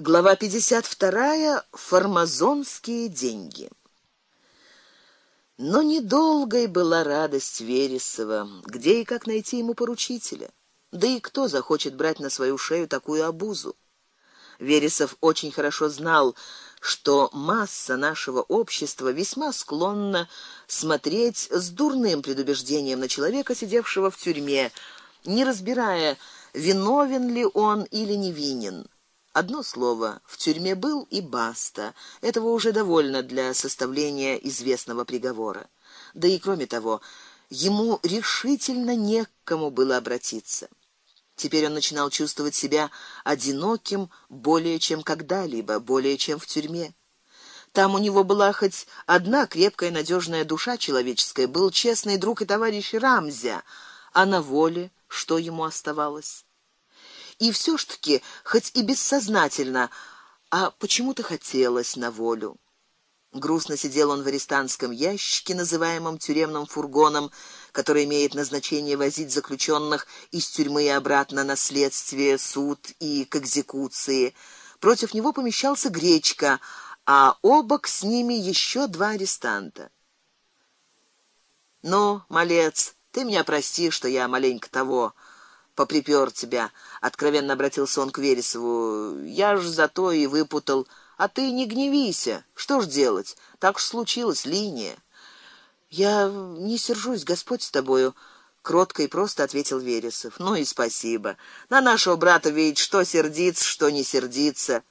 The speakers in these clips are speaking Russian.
Глава 52. Формазонские деньги. Но недолгой была радость Вересова, где и как найти ему поручителя. Да и кто захочет брать на свою шею такую обузу? Вересов очень хорошо знал, что масса нашего общества весьма склонна смотреть с дурным предубеждением на человека, сидевшего в тюрьме, не разбирая, виновен ли он или невинен. Одно слово: в тюрьме был и баста. Этого уже довольно для составления известного приговора. Да и кроме того, ему решительно не к кому было обратиться. Теперь он начинал чувствовать себя одиноким более чем когда-либо, более чем в тюрьме. Там у него была хоть одна крепкая надежная душа человеческая, был честный друг и товарищ Рамзя, а на воле что ему оставалось? И все ж таки, хоть и бессознательно, а почему-то хотелось на волю. Грустно сидел он в арестантском ящике, называемом тюремным фургоном, который имеет назначение возить заключенных из тюрьмы и обратно на следствие, суд и к экзекуции. Против него помещался Гречка, а обок с ними еще два арестанта. Ну, малец, ты меня прости, что я маленько того поприпёр тебя, откровенно обратился он к Вересову. Я ж зато и выпутал, а ты не гневися. Что ж делать? Так уж случилось, линия. Я не сержусь, Господь с тобою, кротко и просто ответил Вересов. Ну и спасибо. На нашего брата ведь что сердиться, что не сердиться.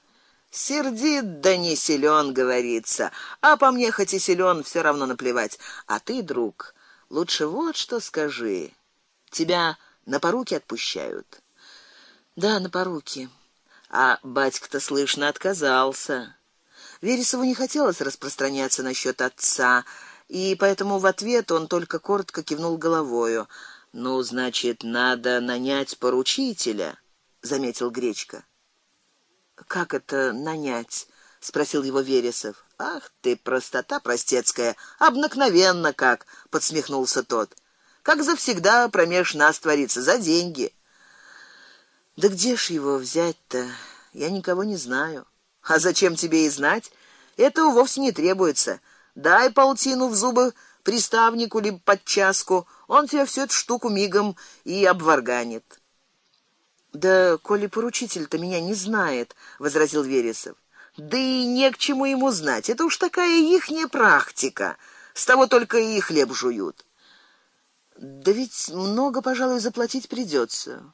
Сердит да не силен, говорится. А по мне хоть и силен, все равно наплевать. А ты, друг, лучше вот что скажи. Тебя на поруки отпущают. Да, на поруки. А батька-то слышно отказался. Вересову не хотелось распространяться насчет отца, и поэтому в ответ он только коротко кивнул головою. Ну, значит, надо нанять поручителя, заметил Гречка. Как это нанять? спросил его Вересов. Ах ты простота простецкая, обыкновенно как, подсмехнулся тот как завсегда промеж нас творится за деньги. Да где ж его взять-то? Я никого не знаю. А зачем тебе и знать? Этого вовсе не требуется. Дай полтину в зубы приставнику либо подчаску, он тебе всю эту штуку мигом и обварганит. Да коли поручитель-то меня не знает, возразил Вересов. Да и не к чему ему знать. Это уж такая ихняя практика. С того только и хлеб жуют. Да ведь много, пожалуй, заплатить придется.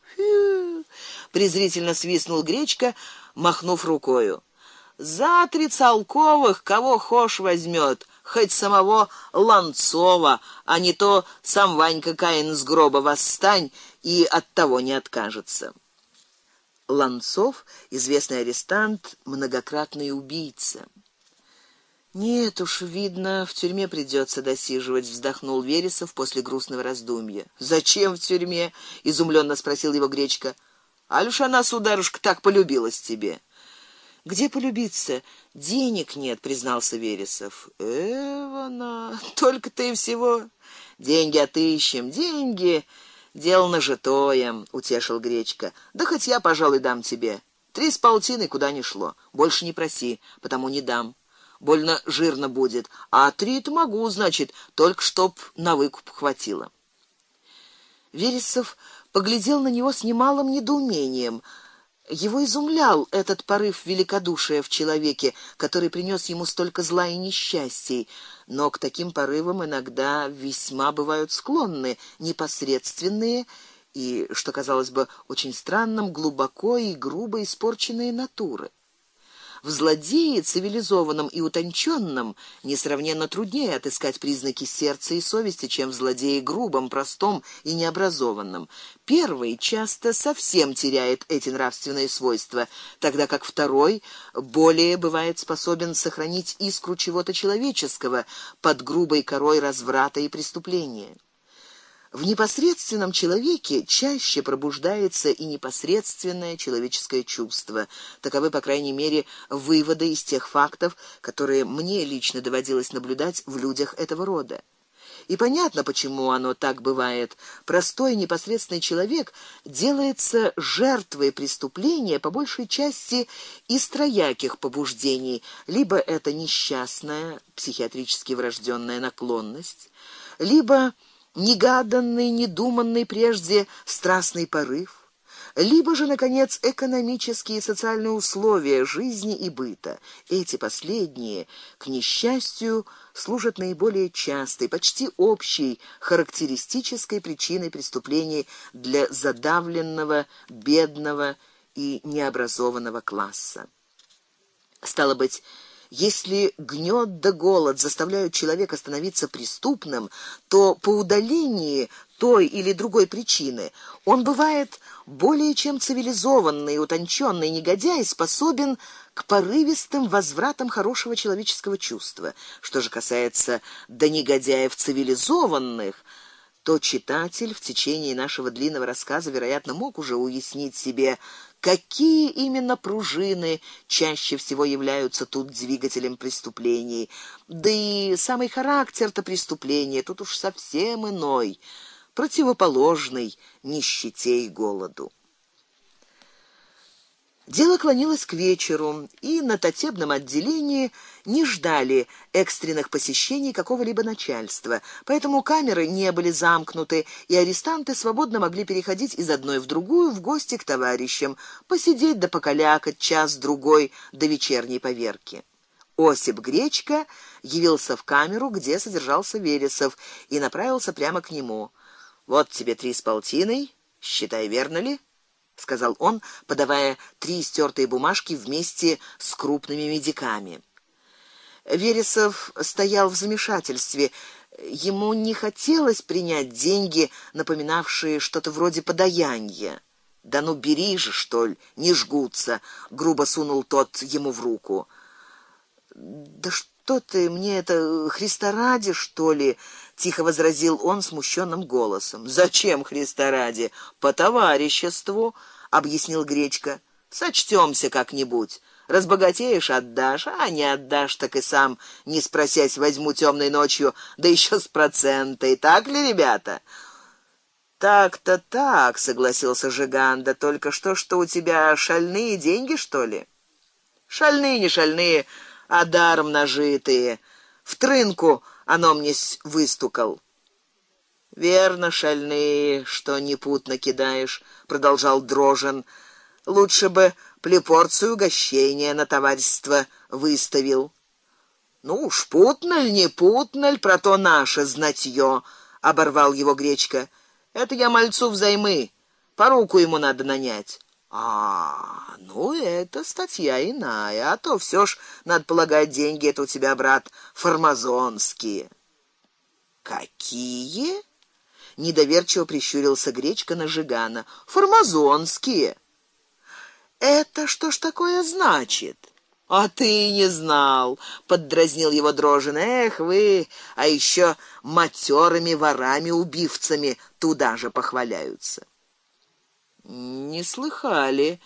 презрительно свистнул Гречка, махнув рукой. За три целковых кого хошь возьмет, хоть самого Ланцова, а не то сам Ванька Каин с гроба восстань и от того не откажется. Ланцов известный арестант, многократный убийца. Нет уж, видно, в тюрьме придется досиживать, вздохнул Вересов после грустного раздумья. Зачем в тюрьме? изумленно спросил его Гречка. Альш она, сударушка, так полюбилась тебе. Где полюбиться? Денег нет, признался Вересов. Эвана, только ты всего деньги отыщем, деньги дело нажитое, утешил Гречка. Да хоть я, пожалуй, дам тебе. Три с полтиной куда ни шло. Больше не проси, потому не дам больно жирно будет, а три-то могу, значит, только чтоб на выкуп хватило. Вересов поглядел на него с немалым недоумением. Его изумлял этот порыв великодушия в человеке, который принес ему столько зла и несчастий, но к таким порывам иногда весьма бывают склонны непосредственные и, что казалось бы очень странным, глубоко и грубо испорченные натуры. В злодее цивилизованном и утонченном несравненно труднее отыскать признаки сердца и совести, чем в злодее грубом, простом и необразованном. Первый часто совсем теряет эти нравственные свойства, тогда как второй более бывает способен сохранить искру чего-то человеческого под грубой корой разврата и преступления. В непосредственном человеке чаще пробуждается и непосредственное человеческое чувство. Таковы, по крайней мере, выводы из тех фактов, которые мне лично доводилось наблюдать в людях этого рода. И понятно, почему оно так бывает. Простой непосредственный человек делается жертвой преступления по большей части из трояких побуждений: либо это несчастная психиатрически врожденная наклонность, либо негаданный, недуманный прежде страстный порыв, либо же наконец экономические и социальные условия жизни и быта. Эти последние, к несчастью, служат наиболее частой, почти общей характеристической причиной преступлений для задавленного, бедного и необразованного класса. Стало быть, если гнёт да голод заставляют человека становиться преступным, то по удалении той или другой причины он бывает более чем цивилизованный, утонченный негодяй способен к порывистым возвратам хорошего человеческого чувства. Что же касается до негодяев цивилизованных, то читатель в течение нашего длинного рассказа, вероятно, мог уже уяснить себе, какие именно пружины чаще всего являются тут двигателем преступлений. Да и самый характер-то преступления тут уж совсем иной противоположный нищете и голоду. Дело клонилось к вечеру, и на татебном отделении не ждали экстренных посещений какого-либо начальства, поэтому камеры не были замкнуты, и арестанты свободно могли переходить из одной в другую в гости к товарищам, посидеть да покалякать час другой до вечерней поверки. Осип Гречка явился в камеру, где содержался Вересов, и направился прямо к нему. Вот тебе три с полтиной, считай, верно ли? Сказал он, подавая три стертые бумажки вместе с крупными медиками. Вересов стоял в замешательстве. Ему не хотелось принять деньги, напоминавшие что-то вроде подаяния. Да ну бери же, что ли, не жгутся, грубо сунул тот ему в руку. Да что ты мне это Христа ради, что ли? тихо возразил он смущенным голосом. Зачем Христа ради? По товариществу, объяснил Гречка. Сочтёмся как-нибудь. Разбогатеешь отдашь, а не отдашь, так и сам, не спросясь, возьму темной ночью, да еще с процентой. Так ли, ребята? Так-то так, согласился Жиганда. Только что что у тебя шальные деньги, что ли? Шальные, не шальные, а даром нажитые. В трынку оно мне выстукал. Верно, шальные, что непутно кидаешь, продолжал Дрожен. Лучше бы плепорцию угощения на товарищество выставил. Ну, уж путно ль, не путно ль, про то наше знатье, оборвал его Гречка. Это я мальцу взаймы, по руку ему надо нанять. А, ну это статья иная, а то все ж надо полагать деньги это у тебя, брат, формазонские. Какие? Недоверчиво прищурился Гречка на Жигана. Формазонские. Это что ж такое значит? А ты не знал, поддразнил его Дрожин. Эх вы, а еще матерыми ворами-убивцами туда же похваляются. Не слыхали.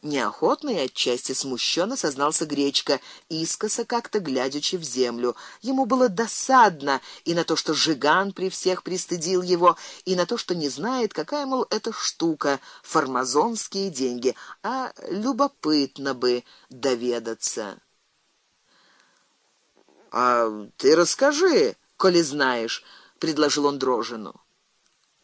Неохотно и отчасти смущенно сознался Гречка, искоса как-то глядячи в землю. Ему было досадно и на то, что Жиган при всех пристыдил его, и на то, что не знает, какая мол эта штука формазонские деньги, а любопытно бы доведаться. А ты расскажи, коли знаешь, предложил он Дрожину.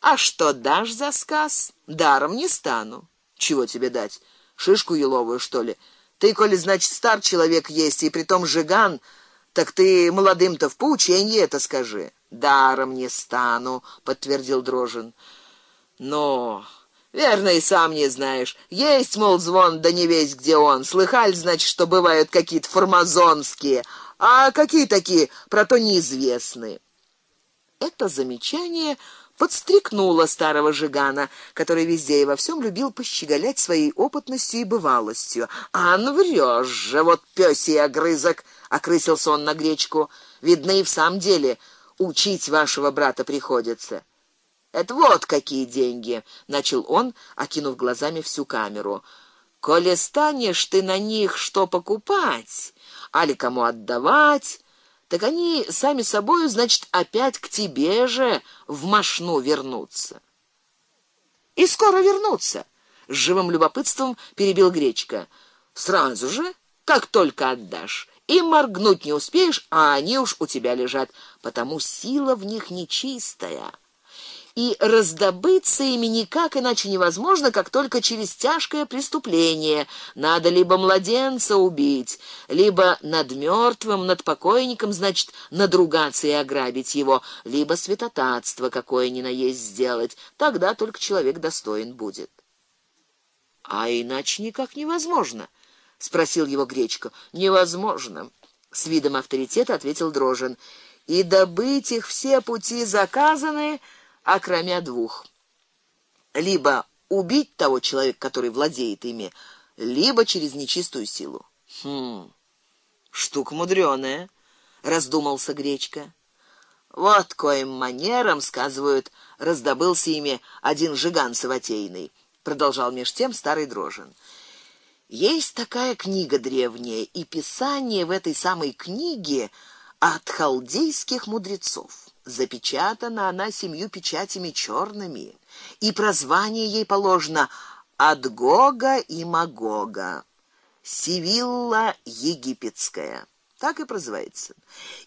А что дашь за сказ? Даром не стану. Чего тебе дать? Шишку еловую, что ли? Ты, коли значит стар человек есть и притом жиган, так ты молодым-то в поученье это скажи. Даром не стану, подтвердил Дрожин. Но Верно, и сам не знаешь. Есть, мол, звон, да не весь где он. Слыхаль, значит, что бывают какие-то формазонские, а какие такие, про то неизвестны. Это замечание подстрекнула старого жигана, который везде и во всем любил пощеголять своей опытностью и бывалостью. "А ну врёшь же, вот пёсий огрызок", окрысился он на гречку. "Видно и в самом деле учить вашего брата приходится". "Это вот какие деньги", начал он, окинув глазами всю камеру. "Коли станешь ты на них что покупать, али кому отдавать, так они сами собою, значит, опять к тебе же в машну вернутся. И скоро вернутся, с живым любопытством перебил Гречка. Сразу же, как только отдашь. И моргнуть не успеешь, а они уж у тебя лежат, потому сила в них нечистая и раздобыться ими никак иначе невозможно, как только через тяжкое преступление. Надо либо младенца убить, либо над мертвым, над покойником, значит, надругаться и ограбить его, либо святотатство какое ни на есть сделать. Тогда только человек достоин будет. А иначе никак невозможно, спросил его Гречка. Невозможно, с видом авторитета ответил Дрожин. И добыть их все пути заказаны, а кроме двух. Либо убить того человека, который владеет ими, либо через нечистую силу. Хм. Штука мудрёная, раздумался Гречка. Вот коим манером, сказывают, раздобылся ими один жиган саватейный, продолжал меж тем старый Дрожин. Есть такая книга древняя, и писание в этой самой книге от халдейских мудрецов. Запечатана она семью печатями черными, и прозвание ей положено от Гога и Магога. Сивилла египетская. Так и называется.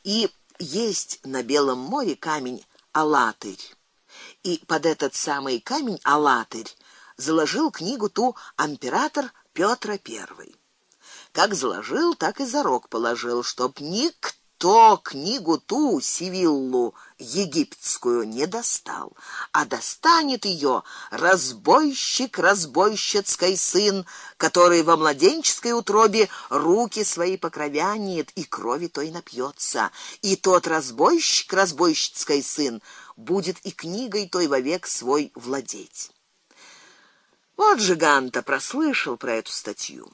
И есть на Белом море камень Алатырь. И под этот самый камень Алатырь заложил книгу ту император Петр I. Как заложил, так и зарок положил, чтоб никто то книгу ту Сивиллу египетскую не достал, а достанет ее разбойщик разбойщицкой сын, который во младенческой утробе руки свои покровянит и крови той напьется, и тот разбойщик разбойщицкой сын будет и книгой той вовек свой владеть. Вот Жиганта прослышал про эту статью.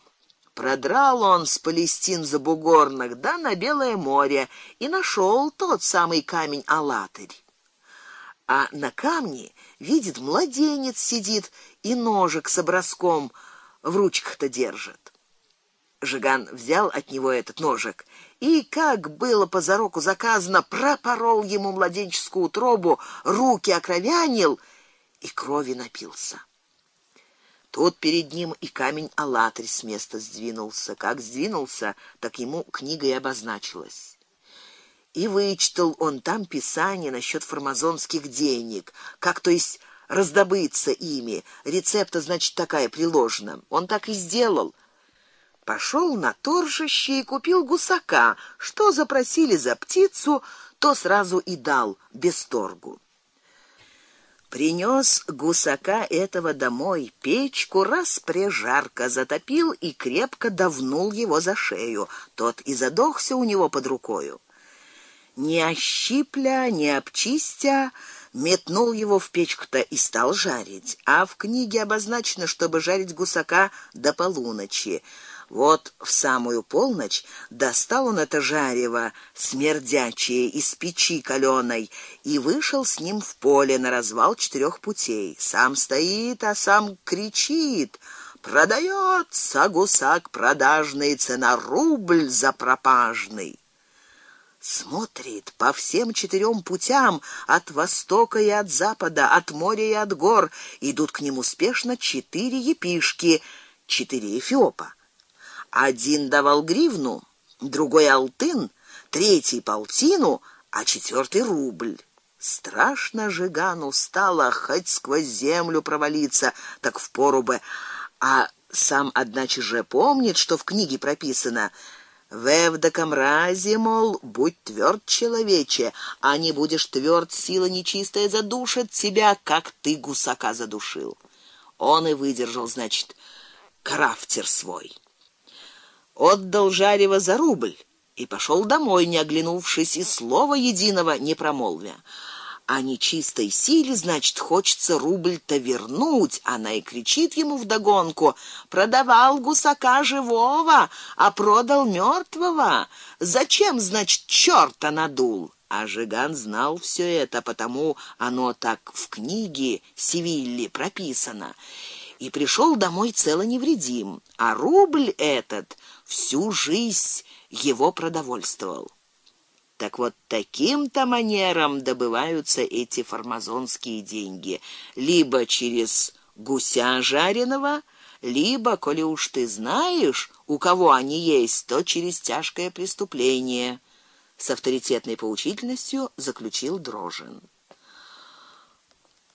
Продрал он с Палестин за бугорных да на Белое море и нашел тот самый камень Алатырь. А на камне видит младенец сидит и ножик с образком в ручках-то держит. Жиган взял от него этот ножик и, как было по зароку заказано, пропорол ему младенческую утробу, руки окровянил и крови напился. Тут перед ним и камень Алатырь с места сдвинулся. Как сдвинулся, так ему книга и обозначилась. И вычитал он там писание насчет формазонских денег, как то есть раздобыться ими. Рецепта, значит, такая приложена. Он так и сделал. Пошел на торжище и купил гусака. Что запросили за птицу, то сразу и дал без торгу. Принес гусака этого домой, печку распрежарко затопил и крепко давнул его за шею. Тот и задохся у него под рукою. Не ощипля, не обчистя, метнул его в печку-то и стал жарить. А в книге обозначено, чтобы жарить гусака до полуночи. Вот в самую полночь достал он это жарево смердячее из печи каленой и вышел с ним в поле на развал четырех путей. Сам стоит, а сам кричит: "Продается гусак продажный, цена рубль за пропажный!" Смотрит по всем четырем путям, от востока и от запада, от моря и от гор, идут к нему спешно четыре епишки, четыре эфиопа. Один давал гривну, другой алтын, третий полтину, а четвертый рубль. Страшно Жигану стало хоть сквозь землю провалиться, так в порубе, а сам одначе же помнит, что в книге прописано: Вевдаком разе, мол, будь тверд человече, а не будешь тверд, сила нечистая задушит тебя, как ты гусака задушил. Он и выдержал, значит, крафтер свой отдал жарево за рубль и пошел домой, не оглянувшись и слова единого не промолвя. А нечистой силе, значит, хочется рубль-то вернуть. Она и кричит ему вдогонку: "Продавал гусака живого, а продал мертвого. Зачем, значит, чёрта надул?" А Жиган знал все это, потому оно так в книге Севилли прописано. И пришел домой цело невредим, а рубль этот всю жизнь его продовольствовал. Так вот таким-то манером добываются эти формазонские деньги, либо через гуся жареного, либо, коли уж ты знаешь, у кого они есть, то через тяжкое преступление, с авторитетной поучительностью заключил Дрожин.